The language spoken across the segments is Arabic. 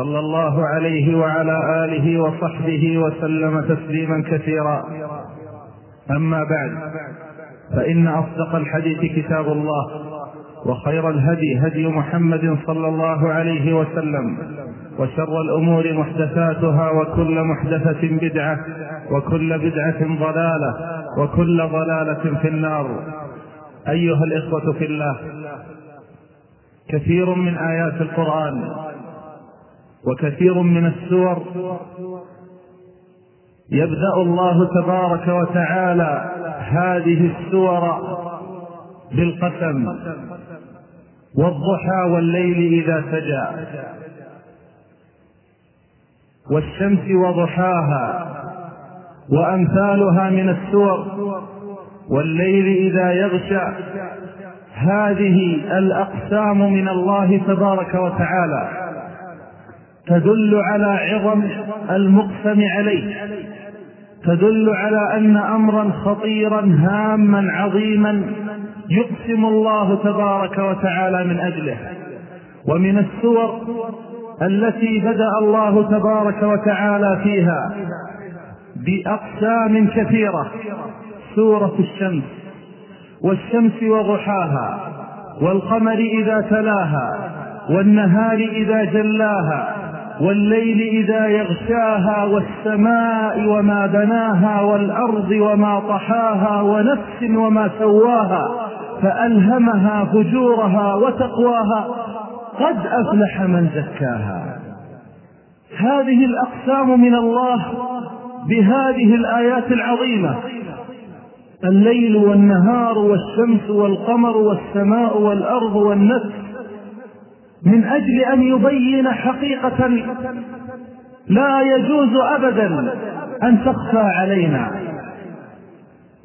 صلى الله عليه وعلى آله وصحبه وسلم تسليما كثيرا. أما بعد فإن أصدق الحديث كتاب الله وخير الهدي هدي محمد صلى الله عليه وسلم وشر الأمور محدثاتها وكل محدثة بدعة وكل بدعة ضلالة وكل ضلالة في النار. أيها الإخوة في الله كثير من آيات القرآن وكثير من السور يبدأ الله تبارك وتعالى هذه السور بالقسم والضحى والليل إذا سجى. والشمس وضحاها وأمثالها من السور والليل إذا يغشى. هذه الأقسام من الله تبارك وتعالى. تدل على عظم المقسم عليه. تدل على أن أمرا خطيرا هاما عظيما يقسم الله تبارك وتعالى من أجله. ومن السور التي بدأ الله تبارك وتعالى فيها بأقسام كثيرة سورة الشمس. والشمس وضحاها والقمر إذا تلاها والنهار إذا جلاها والليل إذا يغشاها والسماء وما بناها والأرض وما طحاها ونفس وما سواها فألهمها فجورها وتقواها قد أفلح من زكاها. هذه الأقسام من الله بهذه الآيات العظيمة. الليل والنهار والشمس والقمر والسماء والأرض والنفس من أجل أن يبين حقيقة لا يجوز أبدا أن تخفى علينا.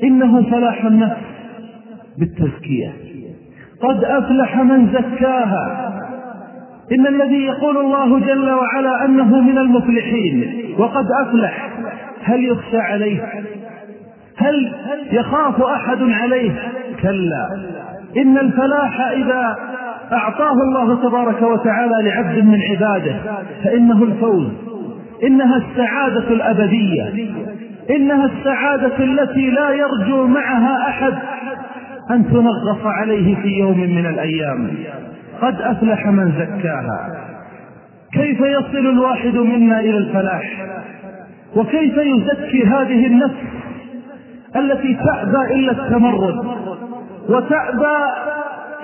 إنه فلاح النفس بالتزكية. قد أفلح من زكاها. إن الذي يقول الله جل وعلا أنه من المفلحين وقد أفلح. هل يخشى عليه؟ هل يخاف أحد عليه؟ كلا. إن الفلاح إذا أعطاه الله تبارك وتعالى لعبد من عباده فإنه الفوز. إنها السعادة الأبدية. إنها السعادة التي لا يرجو معها أحد. أن تنغص عليه في يوم من الأيام. قد أفلح من زكاها. كيف يصل الواحد منا إلى الفلاح؟ وكيف يزكي هذه النفس التي تأبى إلا التمرد؟ وتأبى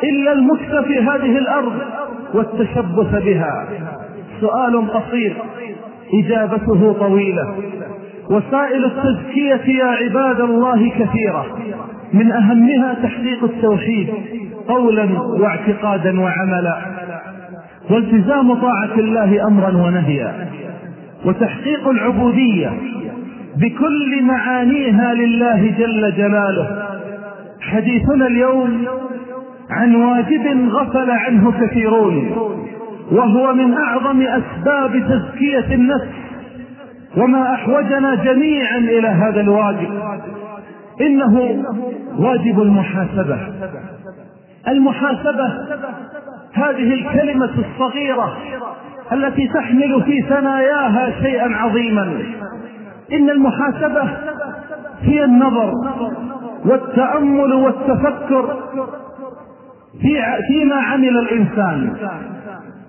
إلا المكث في هذه الأرض والتشبث بها. سؤال قصير إجابته طويلة. وسائل التزكية يا عباد الله كثيرة. من أهمها تحقيق التوحيد قولا واعتقادا وعملا. والتزام طاعة الله أمرا ونهيا. وتحقيق العبودية بكل معانيها لله جل جلاله. حديثنا اليوم عن واجب غفل عنه كثيرون وهو من أعظم أسباب تزكية النفس وما أحوجنا جميعا إلى هذا الواجب. إنه واجب المحاسبة. المحاسبة هذه الكلمة الصغيرة التي تحمل في ثناياها شيئا عظيما. إن المحاسبة هي النظر والتأمل والتفكر في فيما عمل الإنسان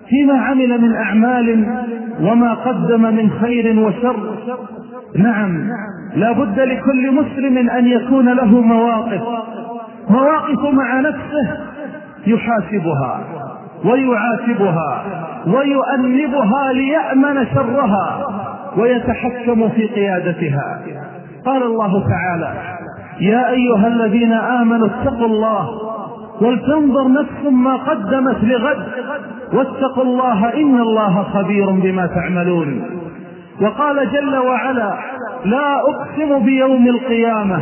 فيما عمل من أعمال وما قدم من خير وشر. نعم لا بد لكل مسلم أن يكون له مواقف مواقف مع نفسه يحاسبها ويعاتبها ويؤنبها ليأمن شرها ويتحكم في قيادتها. قال الله تعالى يا أيها الذين آمنوا اتقوا الله ولتنظر نفس ما قدمت لغد. واتقوا الله إن الله خبير بما تعملون. وقال جل وعلا لا أقسم بيوم القيامة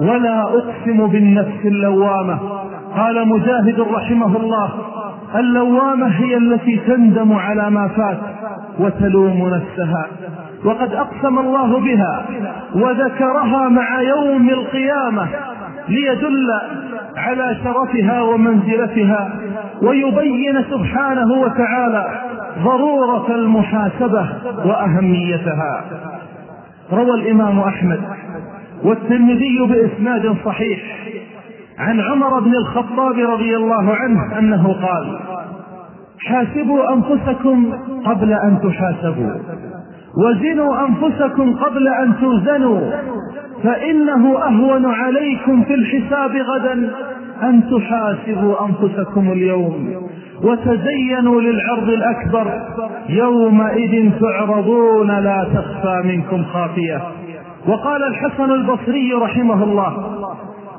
ولا أقسم بالنفس اللوامة. قال مجاهد رحمه الله اللوامة هي التي تندم على ما فات وتلوم نفسها. وقد أقسم الله بها وذكرها مع يوم القيامة ليدل على شرفها ومنزلتها ويبين سبحانه وتعالى ضرورة المحاسبة وأهميتها. روى الإمام أحمد والترمذي بإسناد صحيح عن عمر بن الخطاب رضي الله عنه أنه قال حاسبوا أنفسكم قبل أن تحاسبوا. وزنوا أنفسكم قبل أن توزنوا فإنه أهون عليكم في الحساب غدا أن تحاسبوا أنفسكم اليوم وتزينوا للعرض الأكبر. يومئذ تعرضون لا تخفى منكم خافية. وقال الحسن البصري رحمه الله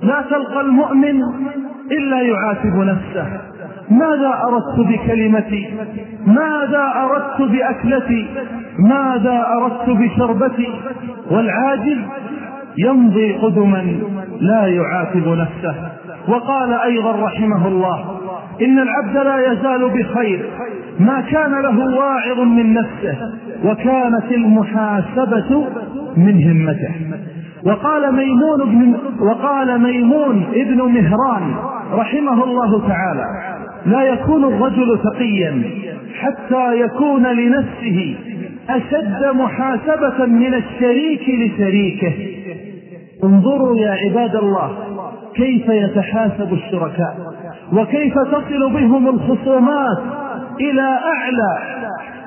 لا تلقى المؤمن إلا يعاتب نفسه. ماذا أردت بكلمتي؟ ماذا أردت بأكلتي؟ ماذا أردت بشربتي؟ والعاجز يمضي قدما لا يعاتب نفسه. وقال أيضا رحمه الله إن العبد لا يزال بخير ما كان له واعظ من نفسه وكانت المحاسبة من همته. وقال ميمون بن وقال ميمون ابن مهران رحمه الله تعالى لا يكون الرجل تقيا حتى يكون لنفسه أشد محاسبة من الشريك لشريكه. انظروا يا عباد الله كيف يتحاسب الشركاء وكيف تصل بهم الخصومات إلى أعلى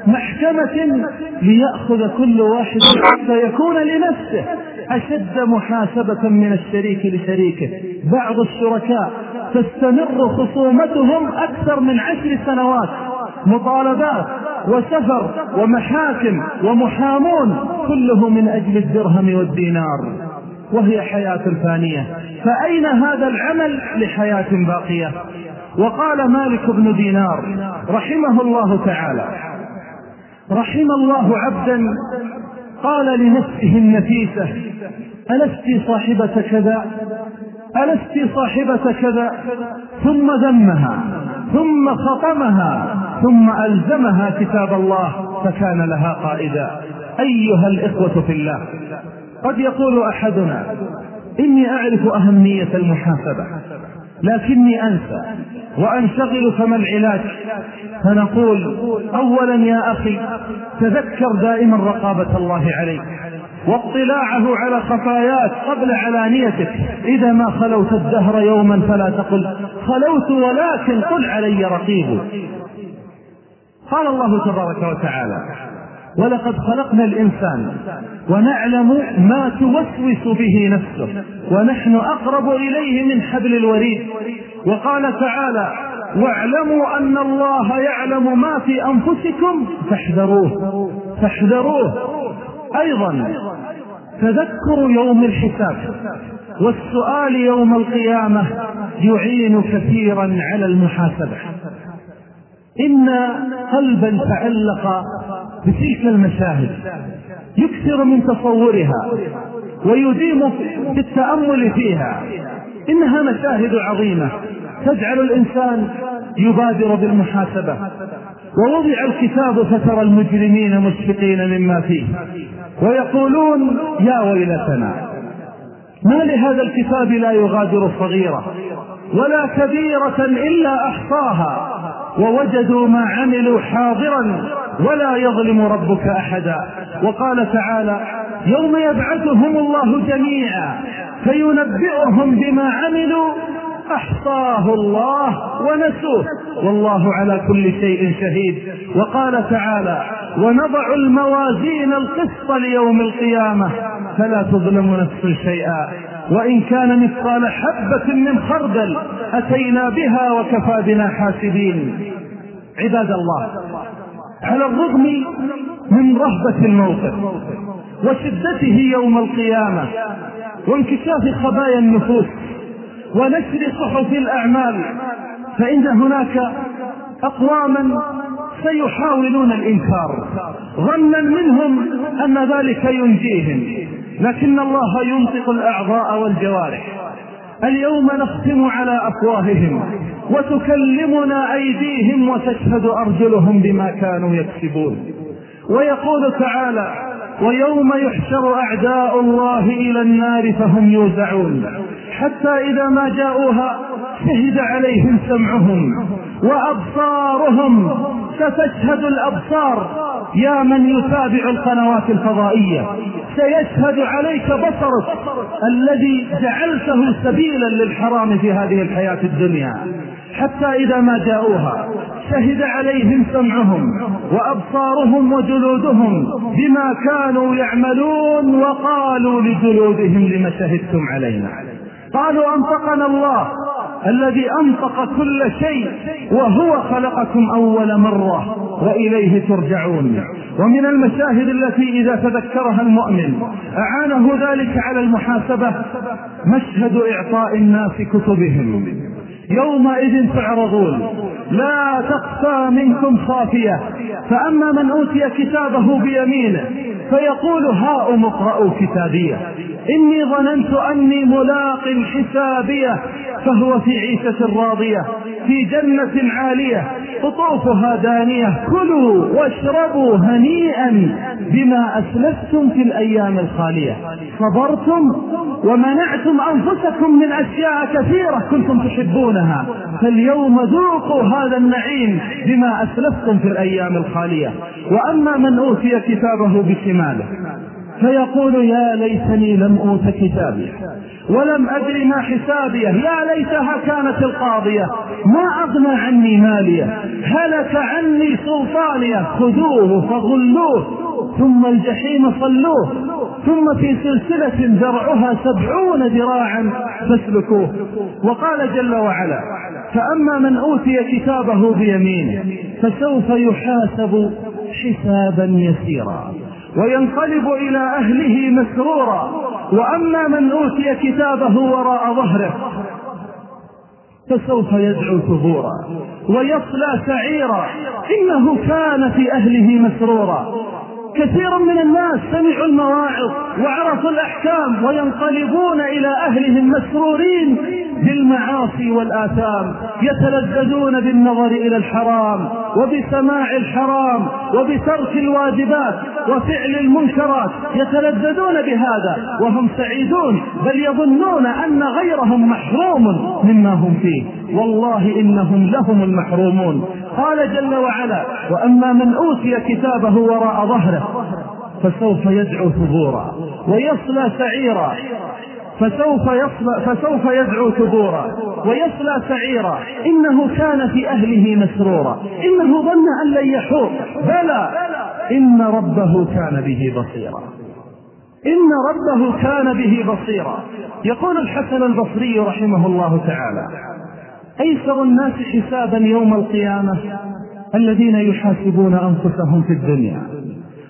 محكمة ليأخذ كل واحد حتى يكون لنفسه أشد محاسبة من الشريك لشريكه. بعض الشركاء تستمر خصومتهم أكثر من عشر سنوات. مطالبات وسفر ومحاكم ومحامون كله من أجل الدرهم والدينار. وهي حياة فانية. فأين هذا العمل لحياة باقية؟ وقال مالك بن دينار رحمه الله تعالى رحم الله عبدا قال لنفسه النفيسة ألست صاحبة كذا؟ ألست صاحبة كذا؟ ثم ذمها ثم خطمها ثم ألزمها كتاب الله فكان لها قائدا. أيها الإخوة في الله قد يقول أحدنا إني أعرف أهمية المحاسبة. لكني أنسى وأنشغل فما العلاج؟ فنقول أولا يا أخي تذكر دائما رقابة الله عليك واطلاعه على خفاياك قبل علانيتك. إذا ما خلوت الدهر يوما فلا تقل خلوت ولكن قل علي رقيب. قال الله تبارك وتعالى ولقد خلقنا الإنسان ونعلم ما توسوس به نفسه ونحن أقرب إليه من حبل الوريد. وقال تعالى واعلموا أن الله يعلم ما في أنفسكم فاحذروه. فاحذروه. أيضا تذكر يوم الحساب والسؤال يوم القيامة يعين كثيرا على المحاسبة. إن قلبا تعلق بتلك المشاهد. يكثر من تصورها ويديم في التأمل فيها. إنها مشاهد عظيمة. تجعل الإنسان يبادر بالمحاسبة. ووضع الكتاب فترى المجرمين مشفقين مما فيه. ويقولون يا ويلتنا ما لهذا الكتاب لا يغادر صغيرة ولا كبيرة إلا أحصاها. ووجدوا ما عملوا حاضرا ولا يظلم ربك أحدا. وقال تعالى يوم يبعثهم الله جميعا فينبئهم بما عملوا. أحصاه الله ونسوه. والله على كل شيء شهيد. وقال تعالى ونضع الموازين القسط ليوم القيامة. فلا تظلم نفس شيئا. وإن كان مثقال حبة من خردل أتينا بها وكفى بنا حاسبين. عباد الله على الرغم من رهبة الموقف وشدته يوم القيامة وانكشاف خبايا النفوس ونشر صحف الأعمال فإن هناك أقواما سيحاولون الإنكار. ظنا منهم أن ذلك ينجيهم لكن الله ينطق الأعضاء والجوارح. اليوم نختم على أفواههم وتكلمنا أيديهم وتشهد أرجلهم بما كانوا يكسبون. ويقول تعالى ويوم يحشر أعداء الله إلى النار فهم يوزعون. حتى إذا ما جاءوها شهد عليهم سمعهم وأبصارهم ستشهد الأبصار يا من يتابع القنوات الفضائية. سيشهد عليك بصرك الذي جعلته سبيلا للحرام في هذه الحياة الدنيا. حتى إذا ما جاءوها شهد عليهم سمعهم وأبصارهم وجلودهم بما كانوا يعملون وقالوا لجلودهم لم شهدتم علينا. قالوا أنطقنا الله. الذي أنطق كل شيء وهو خلقكم أول مرة وإليه ترجعون. ومن المشاهد التي إذا تذكرها المؤمن أعانه ذلك على المحاسبة مشهد إعطاء الناس كتبهم. يومئذ تعرضون لا تخفى منكم خافية. فأما من أوتي كتابه بيمينه فيقول هاؤم اقرأوا كتابية. إني ظننت أني ملاق حسابية فهو في عيشة راضية في جنة عالية قطوفها دانية كلوا واشربوا هنيئا بما أسلفتم في الأيام الخالية. صبرتم ومنعتم أنفسكم من أشياء كثيرة كنتم تحبونها. فاليوم ذوقوا هذا النعيم بما أسلفتم في الأيام الخالية. وأما من أوتي كتابه بشماله فيقول يا ليتني لم أوت كتابي ولم أدر ما حسابيه يا ليتها كانت القاضية. ما أغنى عني مالية هلك عني سلطانية خذوه فغلوه. ثم الجحيم صلوه. ثم في سلسلة زرعها سبعون ذراعا فاسلكوه. وقال جل وعلا فأما من أوتي كتابه بيمينه فسوف يحاسب حسابا يسيرا. وينقلب إلى أهله مسرورا. وأما من أوتي كتابه وراء ظهره فسوف يدعو ثبورا ويصلى سعيرا. إنه كان في أهله مسرورا. كثير من الناس سمعوا المواعظ وعرفوا الأحكام وينقلبون إلى أهلهم مسرورين. بالمعاصي والآثام يتلذذون بالنظر إلى الحرام وبسماع الحرام وبترك الواجبات وفعل المنكرات يتلذذون بهذا وهم سعيدون بل يظنون أن غيرهم محروم مما هم فيه. والله إنهم لهم المحرومون. قال جل وعلا وأما من أوتي كتابه وراء ظهره فسوف يدعو ثبورا ويصلى سعيرا. فسوف يصلى فسوف يدعو ثبورا ويصلى سعيرا. إنه كان في أهله مسرورا. إنه ظن أن لن يحور. بلى! إن ربه كان به بصيرا. إن ربه كان به بصيرا. يقول الحسن البصري رحمه الله تعالى أيسر الناس حسابا يوم القيامة الذين يحاسبون أنفسهم في الدنيا.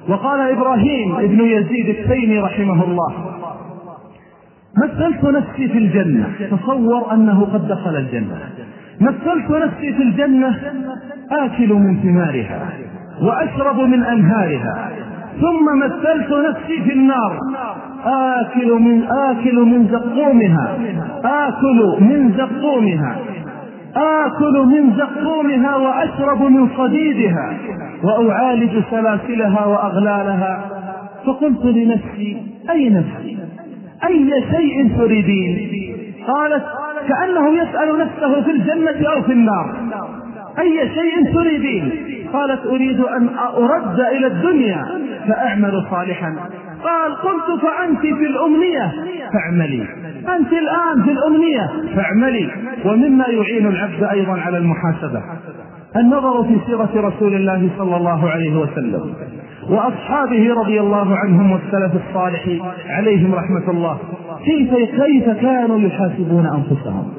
وقال إبراهيم ابن يزيد التيمي رحمه الله مثلت نفسي في الجنة تصور أنه قد دخل الجنة. مثلت نفسي في الجنة آكل من ثمارها وأشرب من أنهارها. ثم مثلت نفسي في النار آكل من آكل من زقومها. آكل من زقومها. آكل من زقومها وأشرب من صديدها. وأعالج سلاسلها وأغلالها. فقلت لنفسي أي نفسي؟ أي شيء تريدين؟ قالت كأنه يسأل نفسه في الجنة أو في النار. أي شيء تريدين؟ قالت أريد أن أرد إلى الدنيا فأعمل صالحا. قال قلت فأنت في الأمنية فاعملي. أنت الآن في الأمنية فاعملي. ومما يعين العبد أيضا على المحاسبة. النظر في سيرة رسول الله صلى الله عليه وسلم. وأصحابه رضي الله عنهم والسلف الصالح عليهم رحمة الله. كيف كيف كانوا يحاسبون أنفسهم؟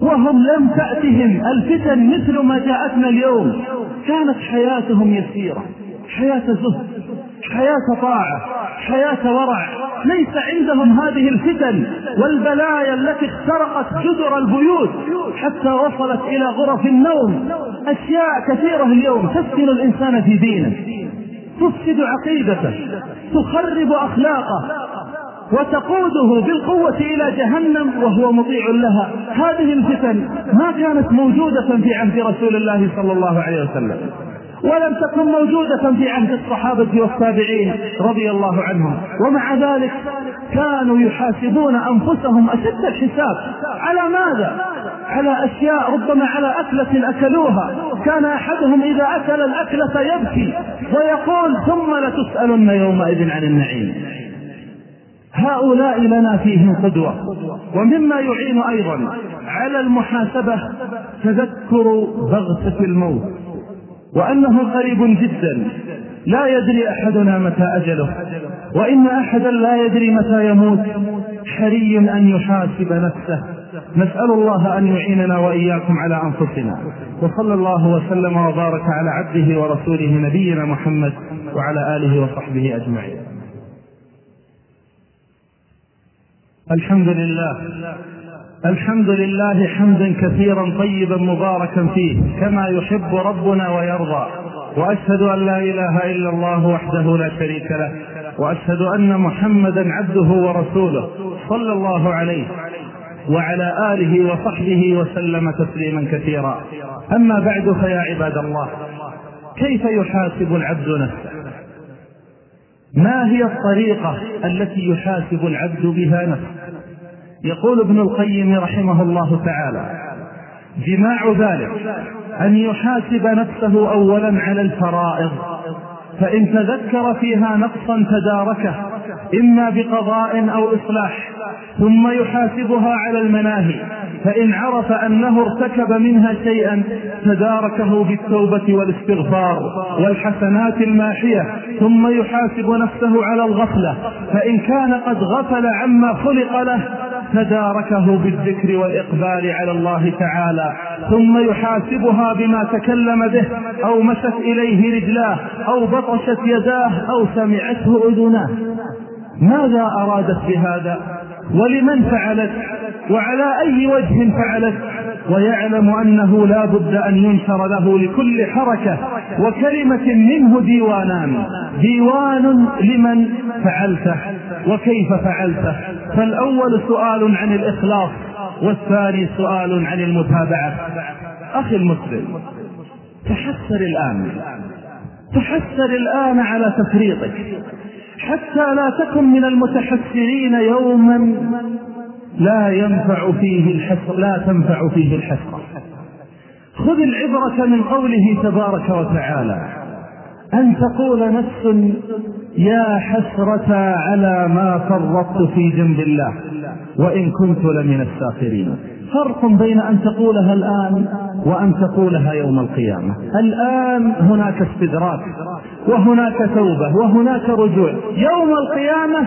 وهم لم تأتهم الفتن مثل ما جاءتنا اليوم. كانت حياتهم يسيرة حياة زهد حياة طاعة حياة ورع. ليس عندهم هذه الفتن والبلايا التي اخترقت جدر البيوت حتى وصلت إلى غرف النوم. أشياء كثيرة اليوم تفتن الإنسان في دينه. تفسد عقيدته تخرب أخلاقه وتقوده بالقوة إلى جهنم وهو مطيع لها. هذه الفتن ما كانت موجودة في عهد رسول الله صلى الله عليه وسلم ولم تكن موجودة في عهد الصحابة والتابعين رضي الله عنهم. ومع ذلك كانوا يحاسبون أنفسهم أشد الحساب. على ماذا؟ على أشياء ربما على أكلة أكلوها. كان أحدهم إذا أكل الأكلة يبكي ويقول ثم لتسألن يومئذ عن النعيم. هؤلاء لنا فيهم قدوة ومما يعين أيضا على المحاسبة تذكر بغتة الموت وأنه قريب جدا لا يدري أحدنا متى أجله وإن أحدا لا يدري متى يموت حري أن يحاسب نفسه. نسأل الله أن يعيننا وإياكم على أنفسنا. وصلى الله وسلم وبارك على عبده ورسوله نبينا محمد وعلى آله وصحبه أجمعين. الحمد لله. الحمد لله حمدا كثيرا طيبا مباركا فيه كما يحب ربنا ويرضى. وأشهد أن لا إله إلا الله وحده لا شريك له. وأشهد أن محمدا عبده ورسوله. صلى الله عليه. وعلى آله وصحبه وسلم تسليما كثيرا. أما بعد فيا عباد الله كيف يحاسب العبد نفسه؟ ما هي الطريقة التي يحاسب العبد بها نفسه؟ يقول ابن القيم رحمه الله تعالى جماع ذلك أن يحاسب نفسه أولا على الفرائض فإن تذكر فيها نقصا تداركه إما بقضاء أو إصلاح ثم يحاسبها على المناهي فإن عرف أنه ارتكب منها شيئا تداركه بالتوبة والاستغفار والحسنات الماحية ثم يحاسب نفسه على الغفلة فإن كان قد غفل عما خلق له تداركه بالذكر والإقبال على الله تعالى ثم يحاسبها بما تكلم به أو مشت إليه رجلاه أو بطشت يداه أو سمعته أذناه. ماذا أرادت بهذا؟ ولمن فعلت؟ وعلى أي وجه فعلت؟ ويعلم أنه لا بد أن ينشر له لكل حركة وكلمة منه ديوانان. ديوان لمن فعلته وكيف فعلته؟ فالأول سؤال عن الإخلاص والثاني سؤال عن المتابعة. أخي المسلم تحسر الآن. تحسر الآن على تفريطك. حتى لا تكن من المتحسرين يوما. لا ينفع فيه الحسر لا تنفع فيه الحسرة خذ العبرة من قوله تبارك وتعالى. أن تقول نفس يا حسرة على ما فرطت في جنب الله وإن كنت لمن الساخرين. فرق بين أن تقولها الآن وأن تقولها يوم القيامة. الآن هناك استدراك وهناك توبة وهناك رجوع. يوم القيامة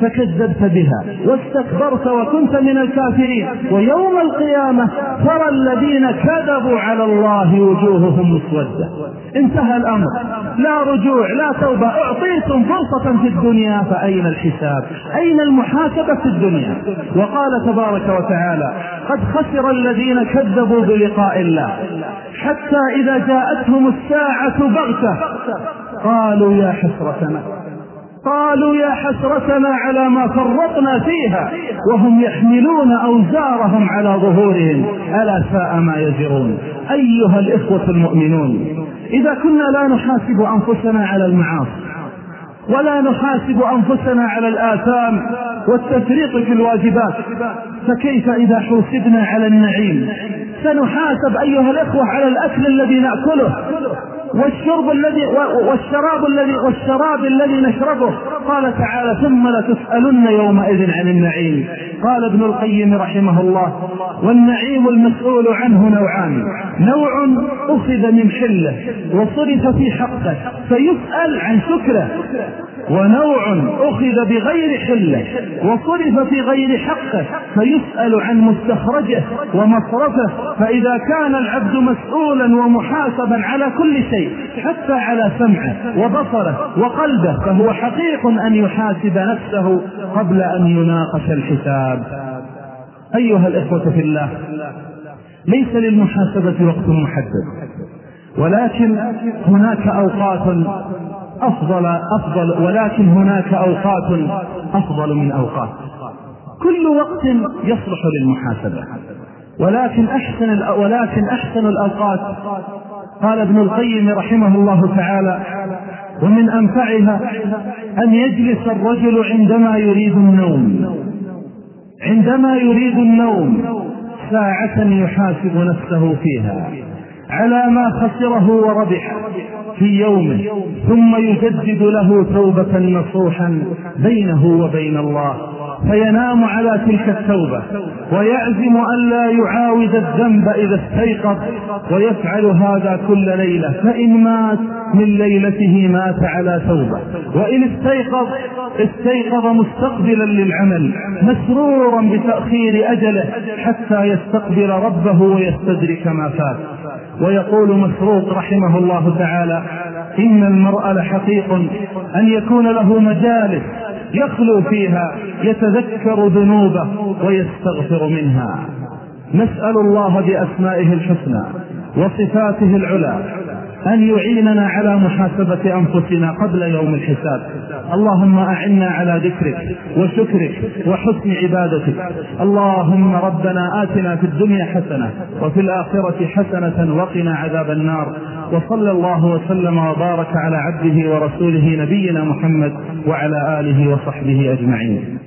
فكذبت بها واستكبرت وكنت من الكافرين ويوم القيامة ترى الذين كذبوا على الله وجوههم مسودة انتهى الأمر لا رجوع لا توبة أعطيتم فرصة في الدنيا فأين الحساب أين المحاسبة في الدنيا وقال تبارك وتعالى قد خسر الذين كذبوا بلقاء الله حتى إذا جاءتهم الساعة بغتة قالوا يا حسرتنا قالوا يا حسرتنا على ما فرطنا فيها وهم يحملون أوزارهم على ظهورهم. ألا ساء ما يزرون. أيها الإخوة المؤمنون إذا كنا لا نحاسب أنفسنا على المعاصي ولا نحاسب أنفسنا على الآثام والتفريط في الواجبات فكيف إذا حوسبنا على النعيم؟ سنحاسب أيها الإخوة على الأكل الذي نأكله. والشرب الذي والشراب الذي والشراب الذي نشربه. قال تعالى ثم لتسألن يومئذ عن النعيم. قال ابن القيم رحمه الله والنعيم المسؤول عنه نوعان. نوع أخذ من حلة وصرف في حقه فيسأل عن شكره. ونوع أخذ بغير حله وصرف في غير حقه فيسأل عن مستخرجه ومصرفه فإذا كان العبد مسؤولا ومحاسبا على كل شيء حتى على سمعه وبصره وقلبه فهو حقيق أن يحاسب نفسه قبل أن يناقش الحساب. أيها الإخوة في الله ليس للمحاسبة وقت محدد ولكن هناك أوقات أفضل أفضل ولكن هناك أوقات أفضل من أوقات. كل وقت يصلح للمحاسبة. ولكن أحسن ولكن أحسن الأوقات قال ابن القيم رحمه الله تعالى ومن أنفعها أن يجلس الرجل عندما يريد النوم. عندما يريد النوم ساعة يحاسب نفسه فيها. على ما خسره وربح في يومه ثم يجدد له توبة نصوحا بينه وبين الله فينام على تلك التوبة ويعزم أن لا يعاود الذنب إذا استيقظ ويفعل هذا كل ليلة فإن مات من ليلته مات على توبة وإن استيقظ استيقظ مستقبلا للعمل مسرورا بتأخير أجله حتى يستقبل ربه ويستدرك ما فات. ويقول مسروق رحمه الله تعالى إن المرء لحقيق أن يكون له مجالس يخلو فيها يتذكر ذنوبه ويستغفر منها. نسأل الله بأسمائه الحسنى وصفاته العلى أن يعيننا على محاسبة أنفسنا قبل يوم الحساب. اللهم أعنا على ذكرك وشكرك وحسن عبادتك. اللهم ربنا آتنا في الدنيا حسنة وفي الآخرة حسنة وقنا عذاب النار. وصلى الله وسلم وبارك على عبده ورسوله نبينا محمد وعلى آله وصحبه أجمعين.